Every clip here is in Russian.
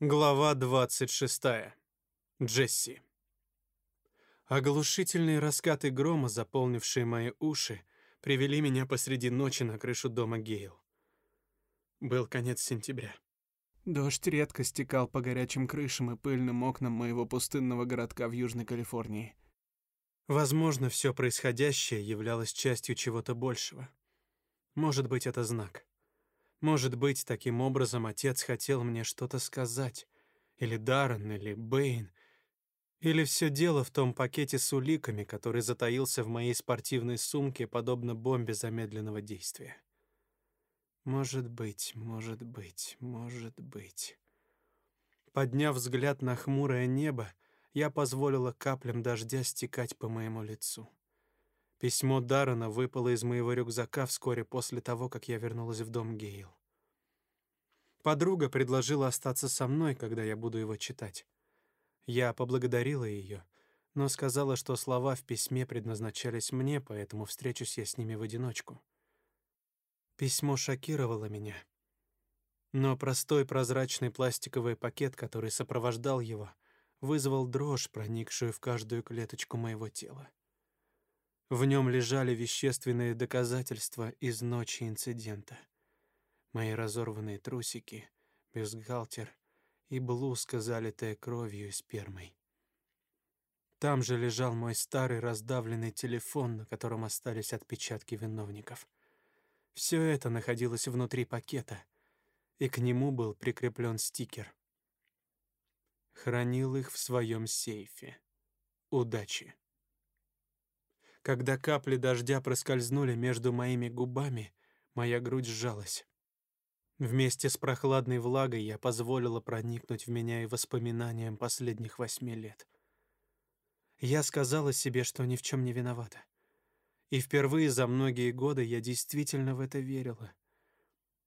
Глава 26. Джесси. Оглушительные раскаты грома, заполнившие мои уши, привели меня посреди ночи на крышу дома Гейл. Был конец сентября. Дождь редко стекал по горячим крышам и пыльным окнам моего пустынного городка в Южной Калифорнии. Возможно, все происходящее являлось частью чего-то большего. Может быть, это знак. Может быть, таким образом отец хотел мне что-то сказать, или Даррен, или Бэйн, или все дело в том пакете с уликами, который затаился в моей спортивной сумке, подобно бомбе замедленного действия. Может быть, может быть, может быть. Подняв взгляд на хмурое небо, я позволила каплям дождя стекать по моему лицу. Письмо Даррена выпало из моего рюкзака вскоре после того, как я вернулась в дом Гейл. Подруга предложила остаться со мной, когда я буду его читать. Я поблагодарила ее, но сказала, что слова в письме предназначались мне, поэтому встречусь я с ними в одиночку. Письмо шокировало меня. Но простой прозрачный пластиковый пакет, который сопровождал его, вызвал дрожь, проникшую в каждую клеточку моего тела. В нем лежали вещественные доказательства из ночи инцидента. Мои разорванные трусики, бюстгальтер и блузка, залитая кровью и спермой. Там же лежал мой старый раздавленный телефон, на котором остались отпечатки виновников. Все это находилось внутри пакета, и к нему был прикреплен стикер. Хранил их в своем сейфе. Удачи. Когда капли дождя проскользнули между моими губами, моя грудь сжалась. Вместе с прохладной влагой я позволила проникнуть в меня и воспоминаниям последних восьми лет. Я сказала себе, что ни в чем не виновата. И впервые за многие годы я действительно в это верила.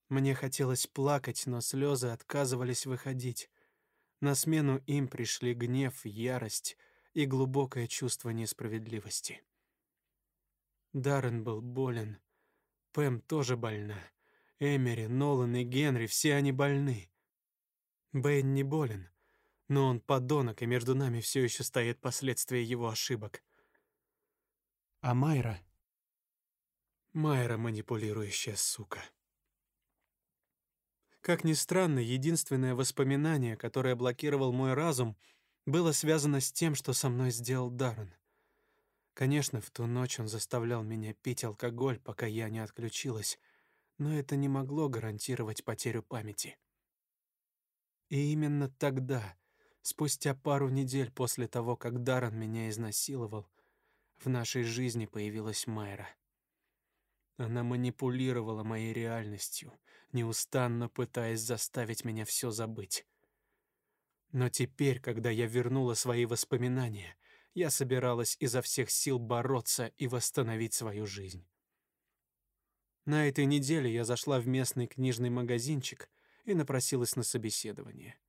Мне хотелось плакать, но слезы отказывались выходить. На смену им пришли гнев, ярость и глубокое чувство несправедливости. Даррен был болен. Пэм тоже больна. Эмери, Нолан и Генри все они больны. Бэйн не болен, но он подонок, и между нами все еще стоят последствия его ошибок. А Майра? Майра манипулирующая сука. Как ни странно, единственное воспоминание, которое блокировал мой разум, было связано с тем, что со мной сделал Даррен. Конечно, в ту ночь он заставлял меня пить алкоголь, пока я не отключилась, но это не могло гарантировать потерю памяти. И именно тогда, спустя пару недель после того, как Даррен меня изнасиловал, в нашей жизни появилась Майра. Она манипулировала моей реальностью, неустанно пытаясь заставить меня все забыть. Но теперь, когда я вернула свои воспоминания, я собиралась изо всех сил бороться и восстановить свою жизнь. На этой неделе я зашла в местный книжный магазинчик и напросилась на собеседование.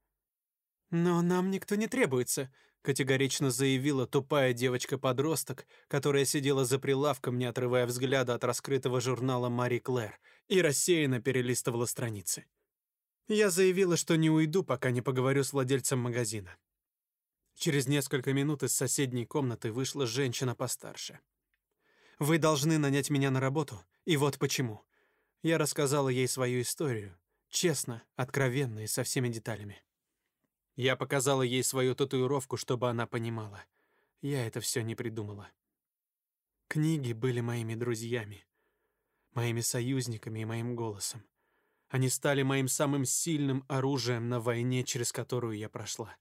«Но нам никто не требуется», — категорично заявила тупая девочка-подросток, которая сидела за прилавком, не отрывая взгляда от раскрытого журнала «Мари Клэр» и рассеянно перелистывала страницы. Я заявила, что не уйду, пока не поговорю с владельцем магазина. Через несколько минут из соседней комнаты вышла женщина постарше. «Вы должны нанять меня на работу, и вот почему». Я рассказала ей свою историю, честно, откровенно и со всеми деталями. Я показала ей свою татуировку, чтобы она понимала. Я это все не придумала. Книги были моими друзьями, моими союзниками и моим голосом. Они стали моим самым сильным оружием на войне, через которую я прошла.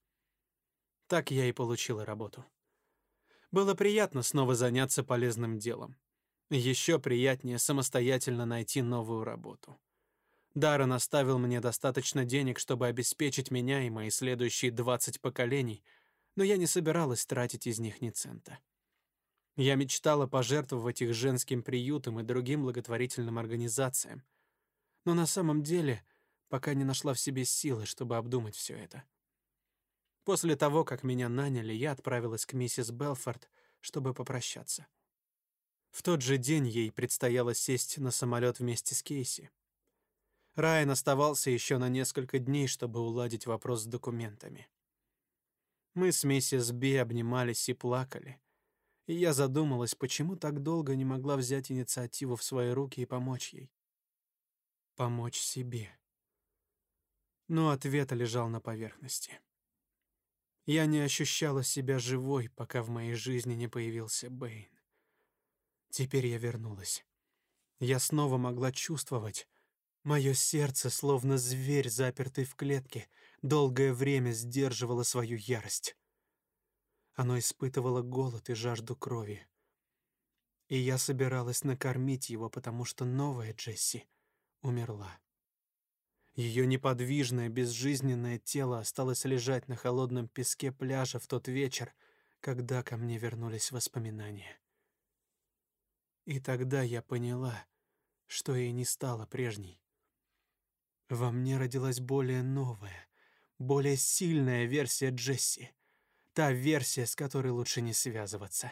Так я и получила работу. Было приятно снова заняться полезным делом. Еще приятнее самостоятельно найти новую работу. Даррен оставил мне достаточно денег, чтобы обеспечить меня и мои следующие 20 поколений, но я не собиралась тратить из них ни цента. Я мечтала пожертвовать их женским приютам и другим благотворительным организациям, но на самом деле пока не нашла в себе силы, чтобы обдумать все это. После того, как меня наняли, я отправилась к миссис Белфорд, чтобы попрощаться. В тот же день ей предстояло сесть на самолет вместе с Кейси. Райан оставался еще на несколько дней, чтобы уладить вопрос с документами. Мы с миссис Би обнимались и плакали. И я задумалась, почему так долго не могла взять инициативу в свои руки и помочь ей. Помочь себе. Но ответ лежал на поверхности. Я не ощущала себя живой, пока в моей жизни не появился Бэйн. Теперь я вернулась. Я снова могла чувствовать. Мое сердце, словно зверь, запертый в клетке, долгое время сдерживало свою ярость. Оно испытывало голод и жажду крови. И я собиралась накормить его, потому что новая Джесси умерла. Ее неподвижное, безжизненное тело осталось лежать на холодном песке пляжа в тот вечер, когда ко мне вернулись воспоминания. И тогда я поняла, что ей не стало прежней. Во мне родилась более новая, более сильная версия Джесси. Та версия, с которой лучше не связываться.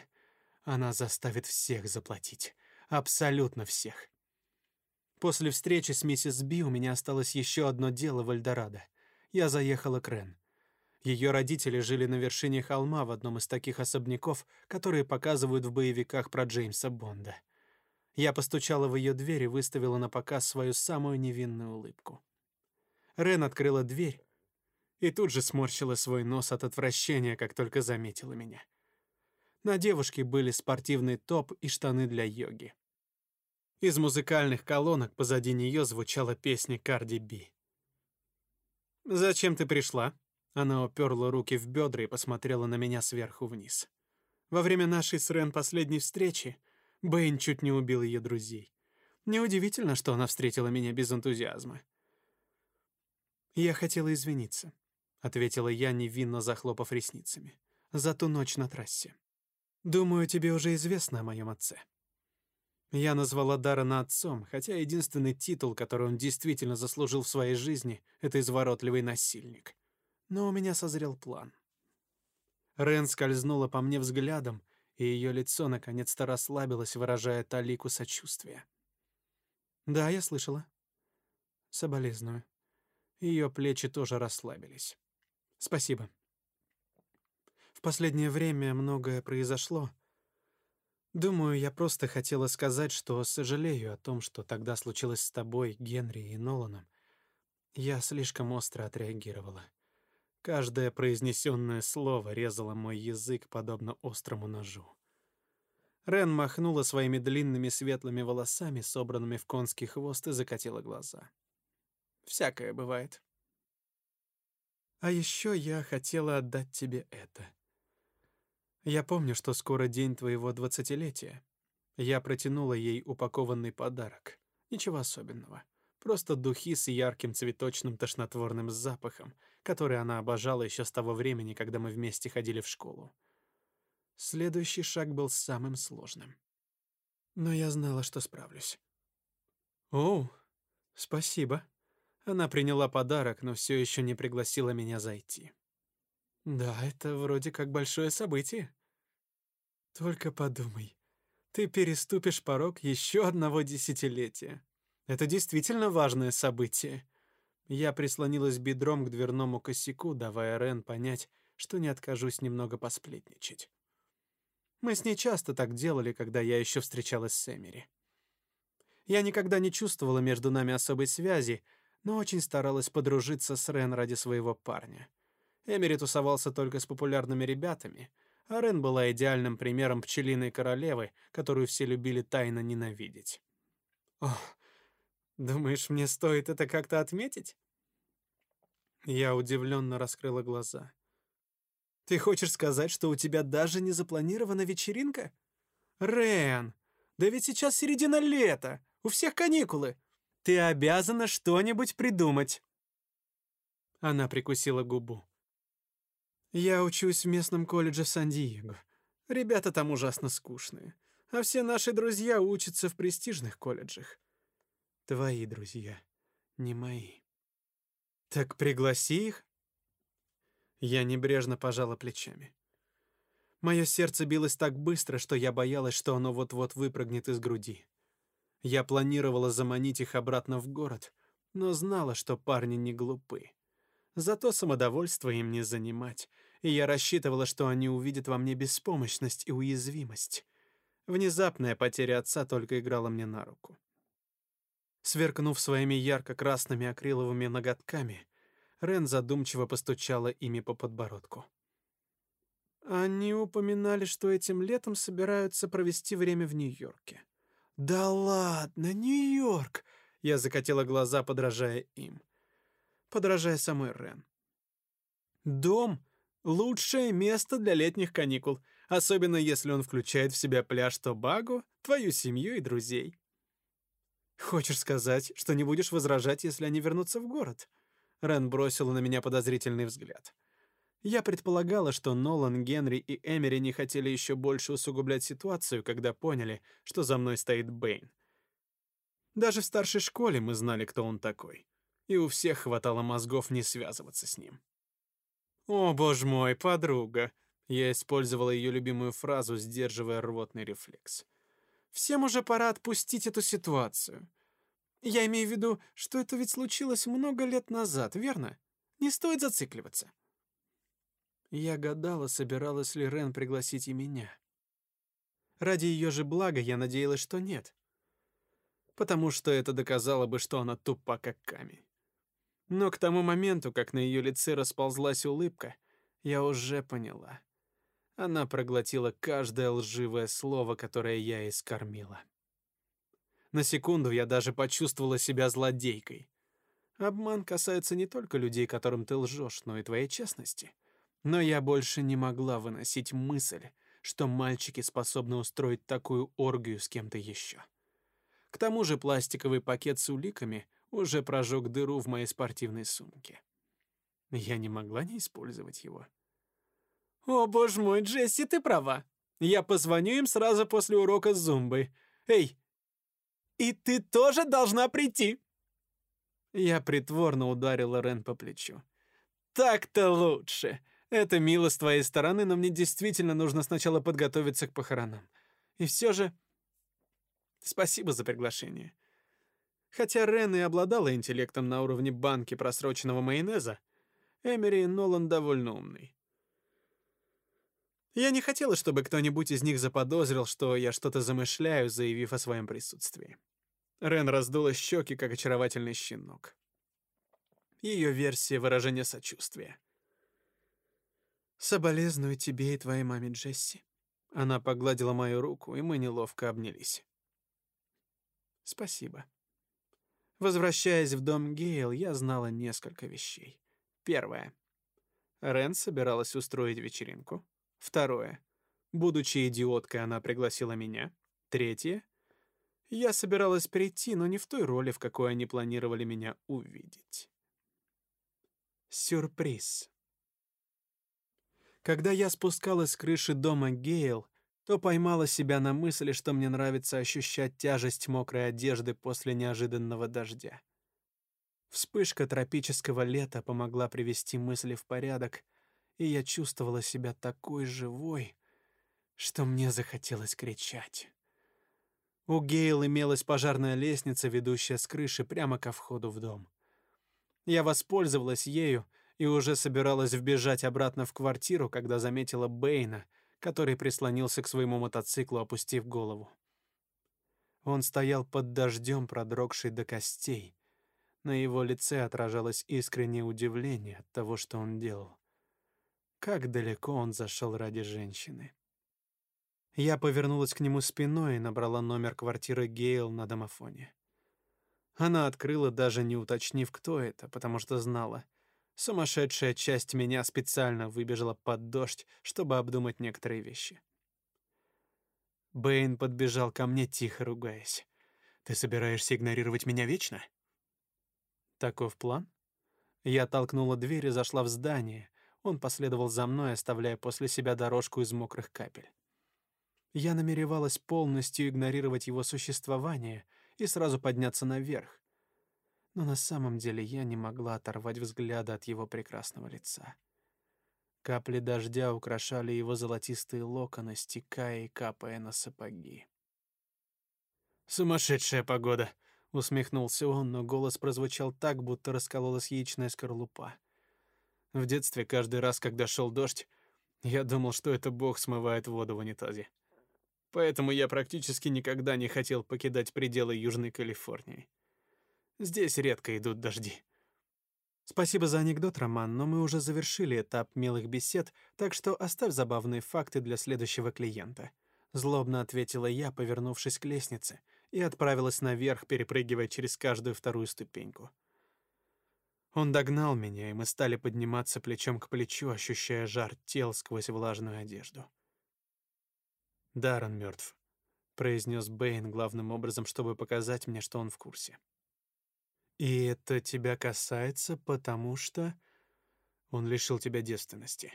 Она заставит всех заплатить. Абсолютно всех. После встречи с миссис Би у меня осталось еще одно дело в Эльдорадо. Я заехала к Рен. Ее родители жили на вершине холма в одном из таких особняков, которые показывают в боевиках про Джеймса Бонда. Я постучала в ее дверь и выставила на показ свою самую невинную улыбку. Рен открыла дверь и тут же сморщила свой нос от отвращения, как только заметила меня. На девушке были спортивный топ и штаны для йоги. Из музыкальных колонок позади нее звучала песня Карди Би. «Зачем ты пришла?» Она уперла руки в бедра и посмотрела на меня сверху вниз. Во время нашей с Рен последней встречи Бэйн чуть не убил ее друзей. Неудивительно, что она встретила меня без энтузиазма. «Я хотела извиниться», — ответила я, невинно захлопав ресницами, «за ту ночь на трассе. Думаю, тебе уже известно о моем отце». Я назвала Даррена отцом, хотя единственный титул, который он действительно заслужил в своей жизни, это изворотливый насильник. Но у меня созрел план. Рен скользнула по мне взглядом, и ее лицо наконец-то расслабилось, выражая талику сочувствия. Да, я слышала. Соболезную. Ее плечи тоже расслабились. Спасибо. В последнее время многое произошло, Думаю, я просто хотела сказать, что сожалею о том, что тогда случилось с тобой, Генри и Ноланом. Я слишком остро отреагировала. Каждое произнесенное слово резало мой язык подобно острому ножу. Рен махнула своими длинными светлыми волосами, собранными в конский хвост, и закатила глаза. Всякое бывает. А еще я хотела отдать тебе это. Я помню, что скоро день твоего двадцатилетия. Я протянула ей упакованный подарок. Ничего особенного. Просто духи с ярким цветочным тошнотворным запахом, который она обожала еще с того времени, когда мы вместе ходили в школу. Следующий шаг был самым сложным. Но я знала, что справлюсь. «О, спасибо». Она приняла подарок, но все еще не пригласила меня зайти. «Да, это вроде как большое событие», только подумай. Ты переступишь порог еще одного десятилетия. Это действительно важное событие. Я прислонилась бедром к дверному косяку, давая Рен понять, что не откажусь немного посплетничать. Мы с ней часто так делали, когда я еще встречалась с Эмери. Я никогда не чувствовала между нами особой связи, но очень старалась подружиться с Рен ради своего парня. Эмери тусовался только с популярными ребятами — а Рен была идеальным примером пчелиной королевы, которую все любили тайно ненавидеть. Ох, думаешь, мне стоит это как-то отметить? Я удивленно раскрыла глаза. Ты хочешь сказать, что у тебя даже не запланирована вечеринка? Рен, да ведь сейчас середина лета, у всех каникулы. Ты обязана что-нибудь придумать. Она прикусила губу. Я учусь в местном колледже Сан-Диего. Ребята там ужасно скучные. А все наши друзья учатся в престижных колледжах. Твои друзья, не мои. Так пригласи их. Я небрежно пожала плечами. Мое сердце билось так быстро, что я боялась, что оно вот-вот выпрыгнет из груди. Я планировала заманить их обратно в город, но знала, что парни не глупы. Зато самодовольство им не занимать, и я рассчитывала, что они увидят во мне беспомощность и уязвимость. Внезапная потеря отца только играла мне на руку. Сверкнув своими ярко-красными акриловыми ноготками, Рен задумчиво постучала ими по подбородку. Они упоминали, что этим летом собираются провести время в Нью-Йорке. Да ладно, Нью-Йорк! Я закатила глаза, подражая им. Подражая самой Рен. Дом лучшее место для летних каникул, особенно если он включает в себя пляж Тобаго, твою семью и друзей. Хочешь сказать, что не будешь возражать, если они вернутся в город? Рен бросила на меня подозрительный взгляд. Я предполагала, что Нолан, Генри и Эмери не хотели еще больше усугублять ситуацию, когда поняли, что за мной стоит Бэйн. Даже в старшей школе мы знали, кто он такой, и у всех хватало мозгов не связываться с ним. О, боже мой, подруга. Я использовала ее любимую фразу, сдерживая рвотный рефлекс. Всем уже пора отпустить эту ситуацию. Я имею в виду, что это ведь случилось много лет назад, верно? Не стоит зацикливаться. Я гадала, собиралась ли Рен пригласить и меня. Ради ее же блага я надеялась, что нет. Потому что это доказало бы, что она тупа как камень. Но к тому моменту, как на ее лице расползлась улыбка, я уже поняла. Она проглотила каждое лживое слово, которое я ей скормила. На секунду я даже почувствовала себя злодейкой. Обман касается не только людей, которым ты лжешь, но и твоей честности. Но я больше не могла выносить мысль, что мальчики способны устроить такую оргию с кем-то еще. К тому же пластиковый пакет с уликами уже прожег дыру в моей спортивной сумке. Я не могла не использовать его. «О, боже мой, Джесси, ты права. Я позвоню им сразу после урока зумбы. Эй, и ты тоже должна прийти!» Я притворно ударила Рен по плечу. «Так-то лучше. Это мило с твоей стороны, но мне действительно нужно сначала подготовиться к похоронам. И все же спасибо за приглашение. Хотя Рен и обладала интеллектом на уровне банки просроченного майонеза, Эмери Нолан довольно умный. Я не хотела, чтобы кто-нибудь из них заподозрил, что я что-то замышляю, заявив о своем присутствии. Рен раздула щеки, как очаровательный щенок. Ее версия выражения сочувствия. Соболезную тебе и твоей маме, Джесси. Она погладила мою руку, и мы неловко обнялись. Спасибо. Возвращаясь в дом Гейл, я знала несколько вещей. Первое. Рен собиралась устроить вечеринку. Второе. Будучи идиоткой, она пригласила меня. Третье. Я собиралась прийти, но не в той роли, в какой они планировали меня увидеть. Сюрприз. Когда я спускалась с крыши дома Гейл, то поймала себя на мысли, что мне нравится ощущать тяжесть мокрой одежды после неожиданного дождя. Вспышка тропического лета помогла привести мысли в порядок, и я чувствовала себя такой живой, что мне захотелось кричать. У Гейл имелась пожарная лестница, ведущая с крыши прямо ко входу в дом. Я воспользовалась ею и уже собиралась вбежать обратно в квартиру, когда заметила Бэйна, который прислонился к своему мотоциклу, опустив голову. Он стоял под дождем, продрогший до костей. На его лице отражалось искреннее удивление от того, что он делал. Как далеко он зашел ради женщины. Я повернулась к нему спиной и набрала номер квартиры Гейл на домофоне. Она открыла, даже не уточнив, кто это, потому что знала — Сумасшедшая часть меня специально выбежала под дождь, чтобы обдумать некоторые вещи. Бэйн подбежал ко мне, тихо ругаясь. «Ты собираешься игнорировать меня вечно?» Таков план. Я толкнула дверь и зашла в здание. Он последовал за мной, оставляя после себя дорожку из мокрых капель. Я намеревалась полностью игнорировать его существование и сразу подняться наверх, но на самом деле я не могла оторвать взгляда от его прекрасного лица. Капли дождя украшали его золотистые локоны, стекая и капая на сапоги. «Сумасшедшая погода! — усмехнулся он, но голос прозвучал так, будто раскололась яичная скорлупа. В детстве каждый раз, когда шел дождь, я думал, что это Бог смывает воду в унитазе. Поэтому я практически никогда не хотел покидать пределы Южной Калифорнии. Здесь редко идут дожди. Спасибо за анекдот, Роман, но мы уже завершили этап милых бесед, так что оставь забавные факты для следующего клиента. Злобно ответила я, повернувшись к лестнице, и отправилась наверх, перепрыгивая через каждую вторую ступеньку. Он догнал меня, и мы стали подниматься плечом к плечу, ощущая жар тел сквозь влажную одежду. Даррен мертв, произнес Бэйн главным образом, чтобы показать мне, что он в курсе. И это тебя касается, потому что он лишил тебя девственности.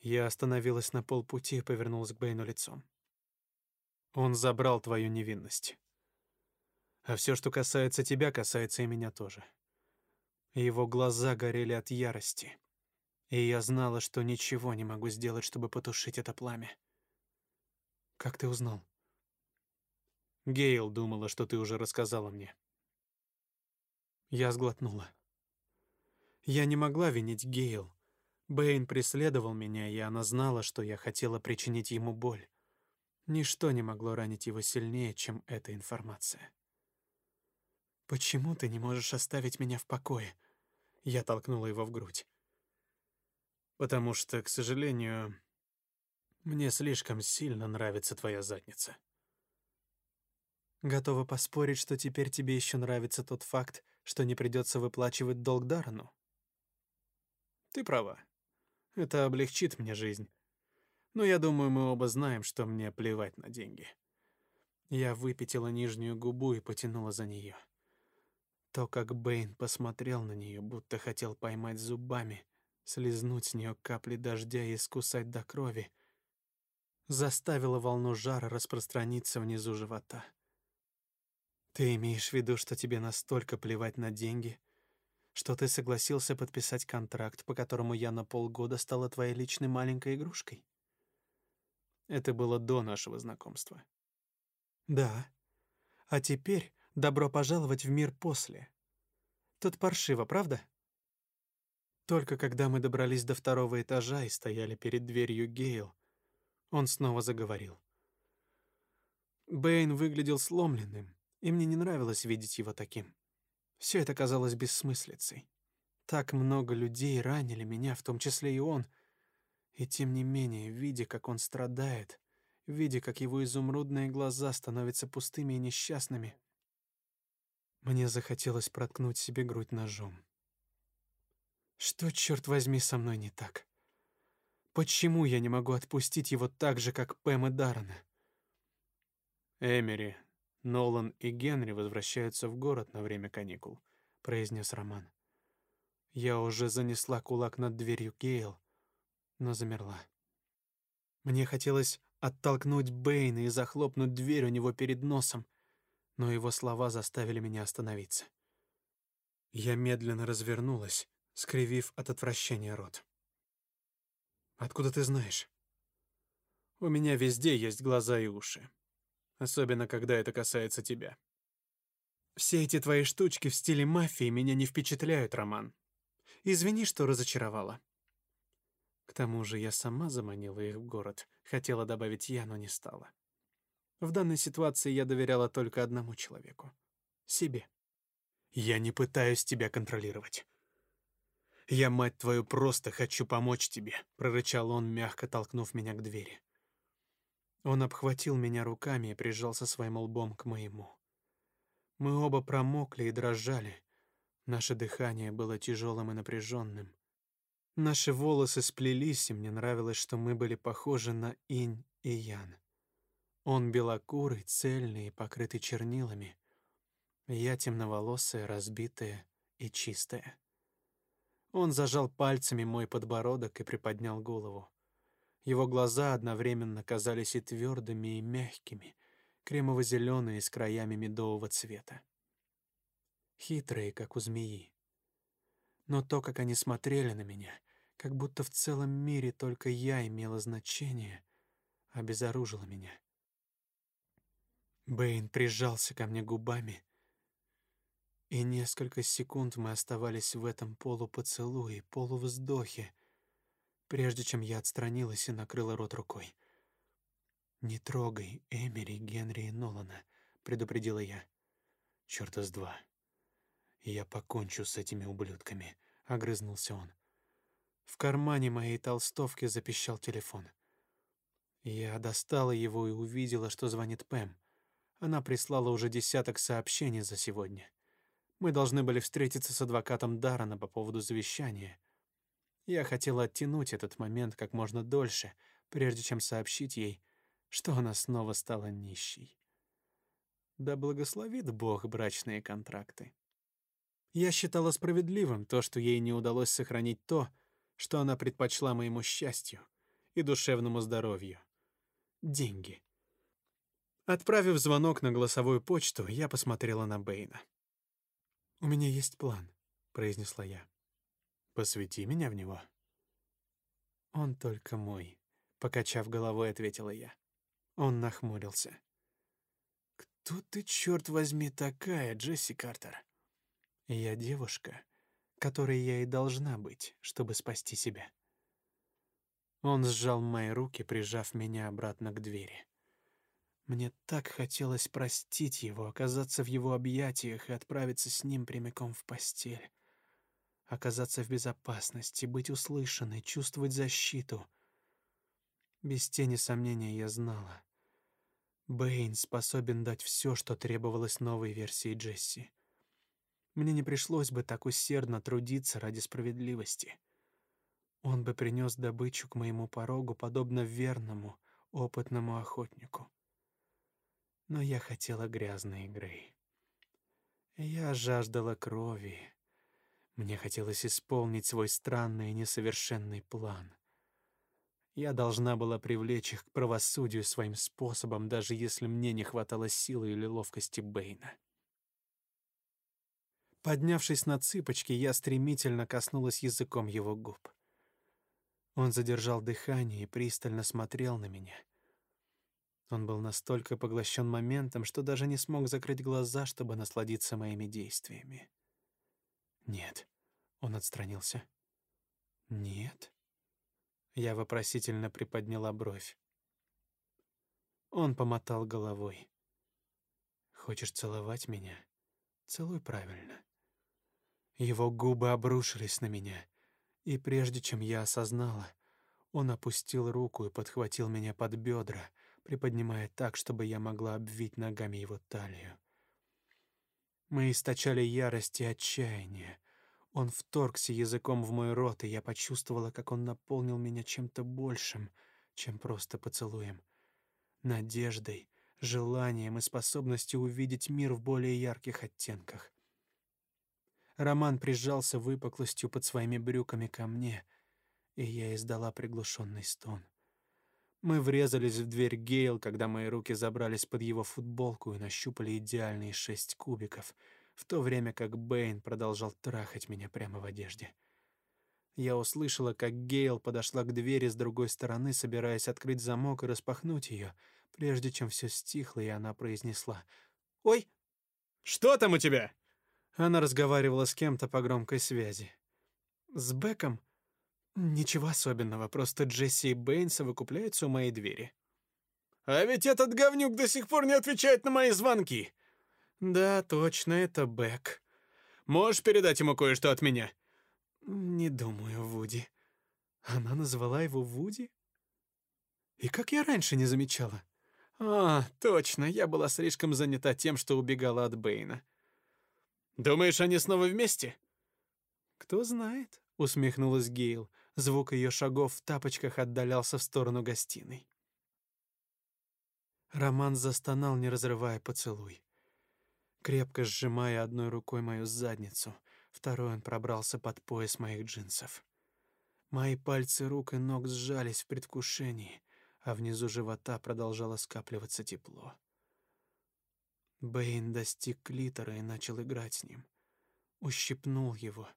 Я остановилась на полпути и повернулась к Бэйну лицом. Он забрал твою невинность. А все, что касается тебя, касается и меня тоже. Его глаза горели от ярости, и я знала, что ничего не могу сделать, чтобы потушить это пламя. Как ты узнал? Гейл думала, что ты уже рассказала мне. Я сглотнула. Я не могла винить Гейл. Бэйн преследовал меня, и она знала, что я хотела причинить ему боль. Ничто не могло ранить его сильнее, чем эта информация. Почему ты не можешь оставить меня в покое? Я толкнула его в грудь. Потому что, к сожалению, мне слишком сильно нравится твоя задница. Готова поспорить, что теперь тебе еще нравится тот факт, что не придется выплачивать долг Дарану. Ты права. Это облегчит мне жизнь. Но я думаю, мы оба знаем, что мне плевать на деньги. Я выпятила нижнюю губу и потянула за нее. То, как Бэйн посмотрел на нее, будто хотел поймать зубами, слезнуть с нее капли дождя и искусать до крови, заставило волну жара распространиться внизу живота. Ты имеешь в виду, что тебе настолько плевать на деньги, что ты согласился подписать контракт, по которому я на полгода стала твоей личной маленькой игрушкой? Это было до нашего знакомства. Да. А теперь добро пожаловать в мир после. Тут паршиво, правда? Только когда мы добрались до второго этажа и стояли перед дверью Гейл, он снова заговорил. Бэйн выглядел сломленным, и мне не нравилось видеть его таким. Все это казалось бессмыслицей. Так много людей ранили меня, в том числе и он. И тем не менее, видя, как он страдает, видя, как его изумрудные глаза становятся пустыми и несчастными, мне захотелось проткнуть себе грудь ножом. Что, черт возьми, со мной не так? Почему я не могу отпустить его так же, как Пэм и Даррена? Эмери, Нолан и Генри возвращаются в город на время каникул, произнес Роман. Я уже занесла кулак над дверью Гейл, но замерла. Мне хотелось оттолкнуть Бэйна и захлопнуть дверь у него перед носом, но его слова заставили меня остановиться. Я медленно развернулась, скривив от отвращения рот. Откуда ты знаешь? У меня везде есть глаза и уши особенно когда это касается тебя. Все эти твои штучки в стиле мафии меня не впечатляют, Роман. Извини, что разочаровала. К тому же я сама заманила их в город, хотела добавить я, но не стала. В данной ситуации я доверяла только одному человеку себе. Я не пытаюсь тебя контролировать. Я, мать твою, просто хочу помочь тебе, прорычал он, мягко толкнув меня к двери. Он обхватил меня руками и прижался своим лбом к моему. Мы оба промокли и дрожали. Наше дыхание было тяжелым и напряженным. Наши волосы сплелись, и мне нравилось, что мы были похожи на инь и ян. Он белокурый, цельный и покрытый чернилами. Я темноволосая, разбитая и чистая. Он зажал пальцами мой подбородок и приподнял голову. Его глаза одновременно казались и твердыми, и мягкими, кремово-зеленые с краями медового цвета. Хитрые, как у змеи. Но то, как они смотрели на меня, как будто в целом мире только я имела значение, обезоружило меня. Бэйн прижался ко мне губами, И несколько секунд мы оставались в этом полупоцелуе, полувздохе, прежде чем я отстранилась и накрыла рот рукой. «Не трогай Эмери, Генри и Нолана», — предупредила я. «Чёрта с два. Я покончу с этими ублюдками», — огрызнулся он. В кармане моей толстовки запищал телефон. Я достала его и увидела, что звонит Пэм. Она прислала уже десяток сообщений за сегодня. Мы должны были встретиться с адвокатом Дарана по поводу завещания. Я хотела оттянуть этот момент как можно дольше, прежде чем сообщить ей, что она снова стала нищей. Да благословит Бог брачные контракты. Я считала справедливым то, что ей не удалось сохранить то, что она предпочла моему счастью и душевному здоровью деньги. Отправив звонок на голосовую почту, я посмотрела на Бэйна. «У меня есть план», — произнесла я. «Посвяти меня в него». «Он только мой», — покачав головой, ответила я. Он нахмурился. «Кто ты, черт возьми, такая, Джесси Картер?» «Я девушка, которой я и должна быть, чтобы спасти себя». Он сжал мои руки, прижав меня обратно к двери. Мне так хотелось простить его, оказаться в его объятиях и отправиться с ним прямиком в постель. Оказаться в безопасности, быть услышанной, чувствовать защиту. Без тени сомнения я знала. Бэйн способен дать все, что требовалось новой версии Джесси. Мне не пришлось бы так усердно трудиться ради справедливости. Он бы принес добычу к моему порогу, подобно верному, опытному охотнику. Но я хотела грязной игры. Я жаждала крови. Мне хотелось исполнить свой странный и несовершенный план. Я должна была привлечь их к правосудию своим способом, даже если мне не хватало силы или ловкости Бэйна. Поднявшись на цыпочки, я стремительно коснулась языком его губ. Он задержал дыхание и пристально смотрел на меня. Он был настолько поглощен моментом, что даже не смог закрыть глаза, чтобы насладиться моими действиями. «Нет», — он отстранился. «Нет?» Я вопросительно приподняла бровь. Он помотал головой. «Хочешь целовать меня? Целуй правильно». Его губы обрушились на меня. И прежде чем я осознала, он опустил руку и подхватил меня под бедра, приподнимая так, чтобы я могла обвить ногами его талию. Мы источали ярость и отчаяние. Он вторгся языком в мой рот, и я почувствовала, как он наполнил меня чем-то большим, чем просто поцелуем. Надеждой, желанием и способностью увидеть мир в более ярких оттенках. Роман прижался выпуклостью под своими брюками ко мне, и я издала приглушенный стон. Мы врезались в дверь Гейл, когда мои руки забрались под его футболку и нащупали идеальные шесть кубиков, в то время как Бэйн продолжал трахать меня прямо в одежде. Я услышала, как Гейл подошла к двери с другой стороны, собираясь открыть замок и распахнуть ее, прежде чем все стихло, и она произнесла «Ой!» «Что там у тебя?» Она разговаривала с кем-то по громкой связи. С Беком? Ничего особенного, просто Джесси и Бэйн совокупляются у моей двери. А ведь этот говнюк до сих пор не отвечает на мои звонки. Да, точно, это Бек. Можешь передать ему кое-что от меня? Не думаю, Вуди. Она назвала его Вуди? И как я раньше не замечала? А, точно, я была слишком занята тем, что убегала от Бэйна. Думаешь, они снова вместе? Кто знает, усмехнулась Гейл. Звук ее шагов в тапочках отдалялся в сторону гостиной. Роман застонал, не разрывая поцелуй. Крепко сжимая одной рукой мою задницу, второй он пробрался под пояс моих джинсов. Мои пальцы рук и ног сжались в предвкушении, а внизу живота продолжало скапливаться тепло. Бэйн достиг клитора и начал играть с ним. Ущипнул его,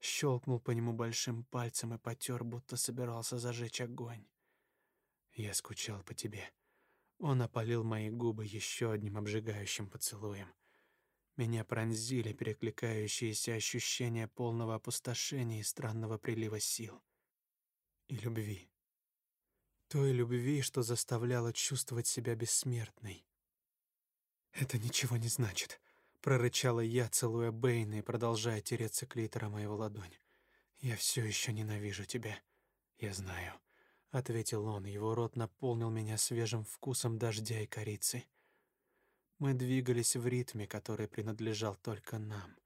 щелкнул по нему большим пальцем и потер, будто собирался зажечь огонь. Я скучал по тебе. Он опалил мои губы еще одним обжигающим поцелуем. Меня пронзили перекликающиеся ощущения полного опустошения и странного прилива сил. И любви. Той любви, что заставляла чувствовать себя бессмертной. «Это ничего не значит», — прорычала я, целуя Бэйна и продолжая тереться клитором моего ладонь. «Я все еще ненавижу тебя. Я знаю», — ответил он. Его рот наполнил меня свежим вкусом дождя и корицы. Мы двигались в ритме, который принадлежал только нам,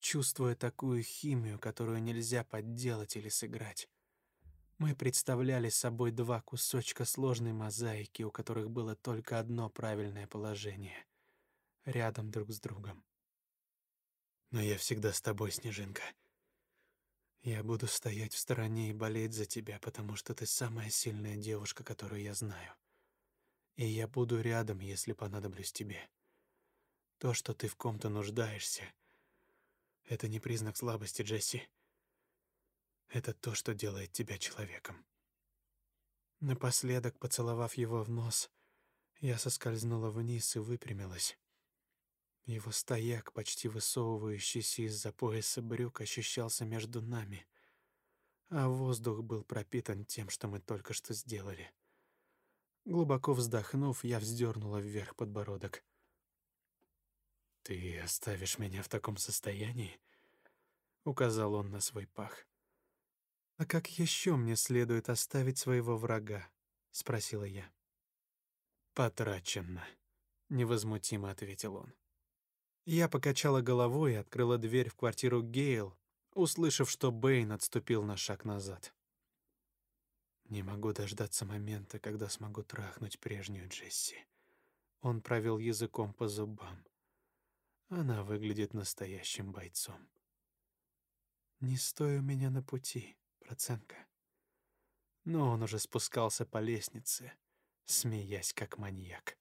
чувствуя такую химию, которую нельзя подделать или сыграть. Мы представляли собой два кусочка сложной мозаики, у которых было только одно правильное положение — рядом друг с другом. Но я всегда с тобой, Снежинка. Я буду стоять в стороне и болеть за тебя, потому что ты самая сильная девушка, которую я знаю и я буду рядом, если понадоблюсь тебе. То, что ты в ком-то нуждаешься, это не признак слабости, Джесси. Это то, что делает тебя человеком. Напоследок, поцеловав его в нос, я соскользнула вниз и выпрямилась. Его стояк, почти высовывающийся из-за пояса брюк, ощущался между нами, а воздух был пропитан тем, что мы только что сделали. Глубоко вздохнув, я вздернула вверх подбородок. Ты оставишь меня в таком состоянии? указал он на свой пах. А как еще мне следует оставить своего врага? спросила я. Потраченно, невозмутимо ответил он. Я покачала головой и открыла дверь в квартиру Гейл, услышав, что Бэйн отступил на шаг назад. Не могу дождаться момента, когда смогу трахнуть прежнюю Джесси. Он провел языком по зубам. Она выглядит настоящим бойцом. Не стой у меня на пути, проценка. Но он уже спускался по лестнице, смеясь как маньяк.